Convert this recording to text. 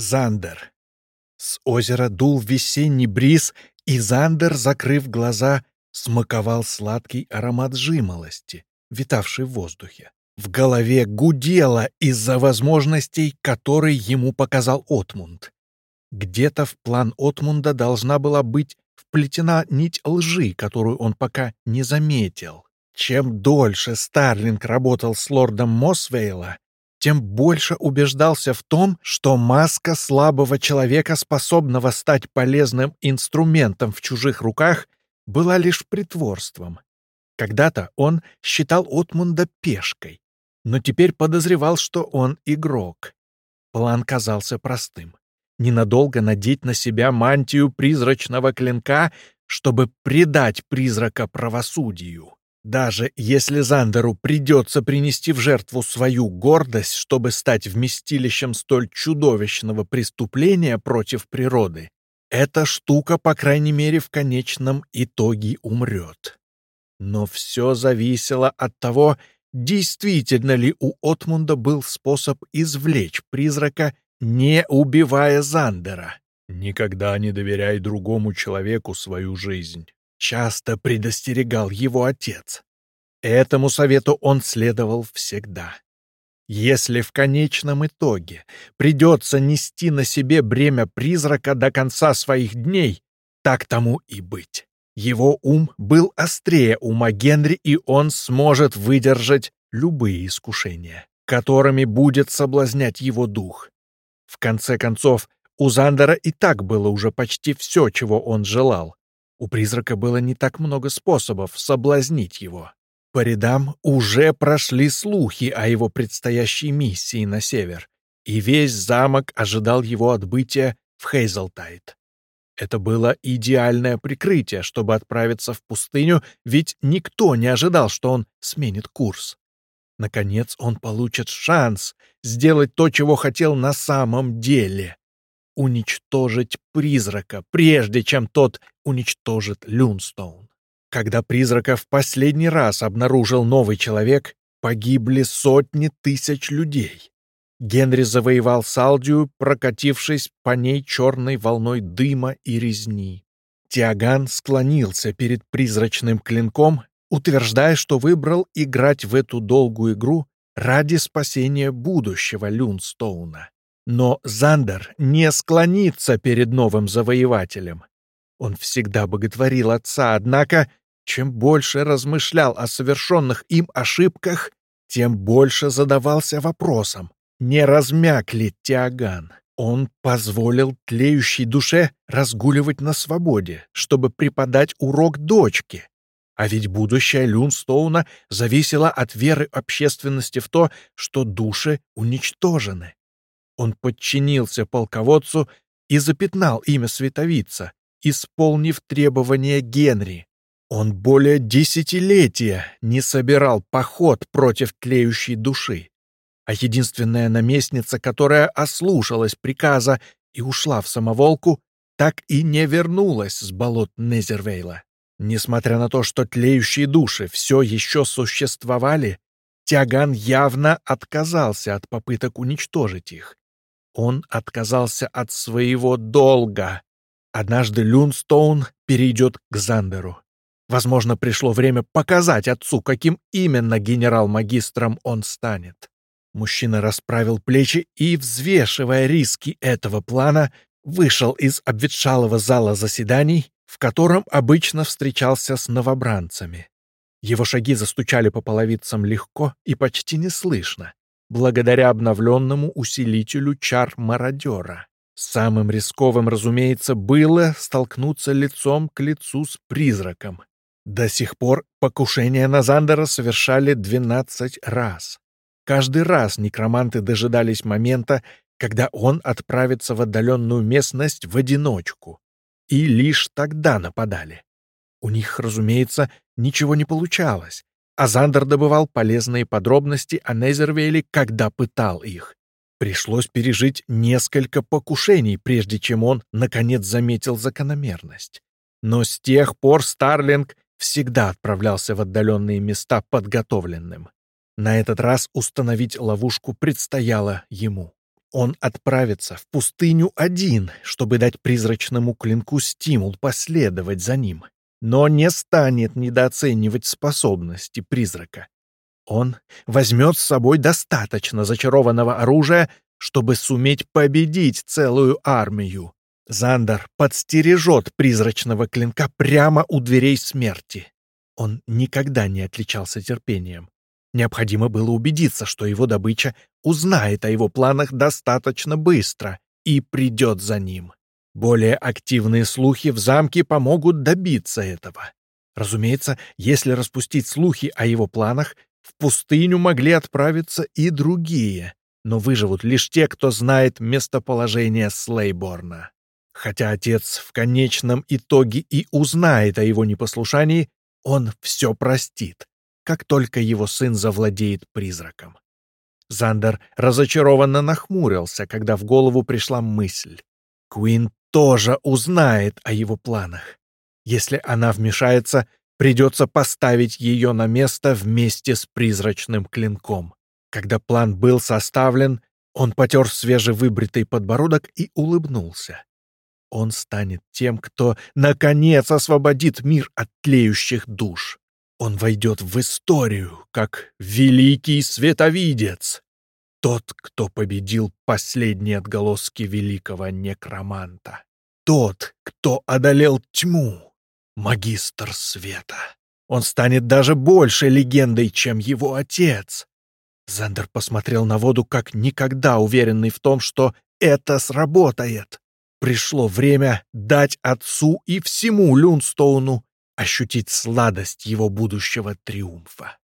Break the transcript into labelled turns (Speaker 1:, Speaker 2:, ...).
Speaker 1: Зандер. С озера дул весенний бриз, и Зандер, закрыв глаза, смаковал сладкий аромат жимолости, витавший в воздухе. В голове гудело из-за возможностей, которые ему показал Отмунд. Где-то в план Отмунда должна была быть вплетена нить лжи, которую он пока не заметил. Чем дольше Старлинг работал с лордом Мосвейла, тем больше убеждался в том, что маска слабого человека, способного стать полезным инструментом в чужих руках, была лишь притворством. Когда-то он считал Отмунда пешкой, но теперь подозревал, что он игрок. План казался простым. Ненадолго надеть на себя мантию призрачного клинка, чтобы предать призрака правосудию. Даже если Зандеру придется принести в жертву свою гордость, чтобы стать вместилищем столь чудовищного преступления против природы, эта штука, по крайней мере, в конечном итоге умрет. Но все зависело от того, действительно ли у Отмунда был способ извлечь призрака, не убивая Зандера. «Никогда не доверяй другому человеку свою жизнь», — часто предостерегал его отец. Этому совету он следовал всегда. Если в конечном итоге придется нести на себе бремя призрака до конца своих дней, так тому и быть. Его ум был острее ума Генри, и он сможет выдержать любые искушения, которыми будет соблазнять его дух. В конце концов, у Зандера и так было уже почти все, чего он желал. У призрака было не так много способов соблазнить его. По рядам уже прошли слухи о его предстоящей миссии на север, и весь замок ожидал его отбытия в Хейзелтайт. Это было идеальное прикрытие, чтобы отправиться в пустыню, ведь никто не ожидал, что он сменит курс. Наконец он получит шанс сделать то, чего хотел на самом деле — уничтожить призрака, прежде чем тот уничтожит Люнстоун. Когда призрака в последний раз обнаружил новый человек, погибли сотни тысяч людей. Генри завоевал Салдию, прокатившись по ней черной волной дыма и резни. Тиаган склонился перед призрачным клинком, утверждая, что выбрал играть в эту долгую игру ради спасения будущего Люнстоуна. Но Зандер не склонится перед новым завоевателем. Он всегда боготворил отца, однако, чем больше размышлял о совершенных им ошибках, тем больше задавался вопросом, не размяк ли Тиаган. Он позволил тлеющей душе разгуливать на свободе, чтобы преподать урок дочке. А ведь будущее Люнстоуна зависело от веры общественности в то, что души уничтожены. Он подчинился полководцу и запятнал имя световица, исполнив требования Генри. Он более десятилетия не собирал поход против тлеющей души, а единственная наместница, которая ослушалась приказа и ушла в самоволку, так и не вернулась с болот Незервейла. Несмотря на то, что тлеющие души все еще существовали, Тяган явно отказался от попыток уничтожить их. Он отказался от своего долга, Однажды Люнстоун перейдет к Зандеру. Возможно, пришло время показать отцу, каким именно генерал-магистром он станет. Мужчина расправил плечи и, взвешивая риски этого плана, вышел из обветшалого зала заседаний, в котором обычно встречался с новобранцами. Его шаги застучали по половицам легко и почти неслышно, благодаря обновленному усилителю чар мародера. Самым рисковым, разумеется, было столкнуться лицом к лицу с призраком. До сих пор покушения на Зандера совершали 12 раз. Каждый раз некроманты дожидались момента, когда он отправится в отдаленную местность в одиночку. И лишь тогда нападали. У них, разумеется, ничего не получалось, а Зандер добывал полезные подробности о Незервейле, когда пытал их. Пришлось пережить несколько покушений, прежде чем он, наконец, заметил закономерность. Но с тех пор Старлинг всегда отправлялся в отдаленные места подготовленным. На этот раз установить ловушку предстояло ему. Он отправится в пустыню один, чтобы дать призрачному клинку стимул последовать за ним, но не станет недооценивать способности призрака. Он возьмет с собой достаточно зачарованного оружия, чтобы суметь победить целую армию. Зандер подстережет призрачного клинка прямо у дверей смерти. Он никогда не отличался терпением. Необходимо было убедиться, что его добыча узнает о его планах достаточно быстро и придет за ним. Более активные слухи в замке помогут добиться этого. Разумеется, если распустить слухи о его планах, в пустыню могли отправиться и другие, но выживут лишь те, кто знает местоположение Слейборна. Хотя отец в конечном итоге и узнает о его непослушании, он все простит, как только его сын завладеет призраком. Зандер разочарованно нахмурился, когда в голову пришла мысль. Куин тоже узнает о его планах. Если она вмешается, придется поставить ее на место вместе с призрачным клинком. Когда план был составлен, он потер свежевыбритый подбородок и улыбнулся. Он станет тем, кто, наконец, освободит мир от тлеющих душ. Он войдет в историю как великий световидец, тот, кто победил последние отголоски великого некроманта, тот, кто одолел тьму, магистр света. Он станет даже больше легендой, чем его отец. Зандер посмотрел на воду как никогда уверенный в том, что это сработает. Пришло время дать отцу и всему Люнстоуну ощутить сладость его будущего триумфа.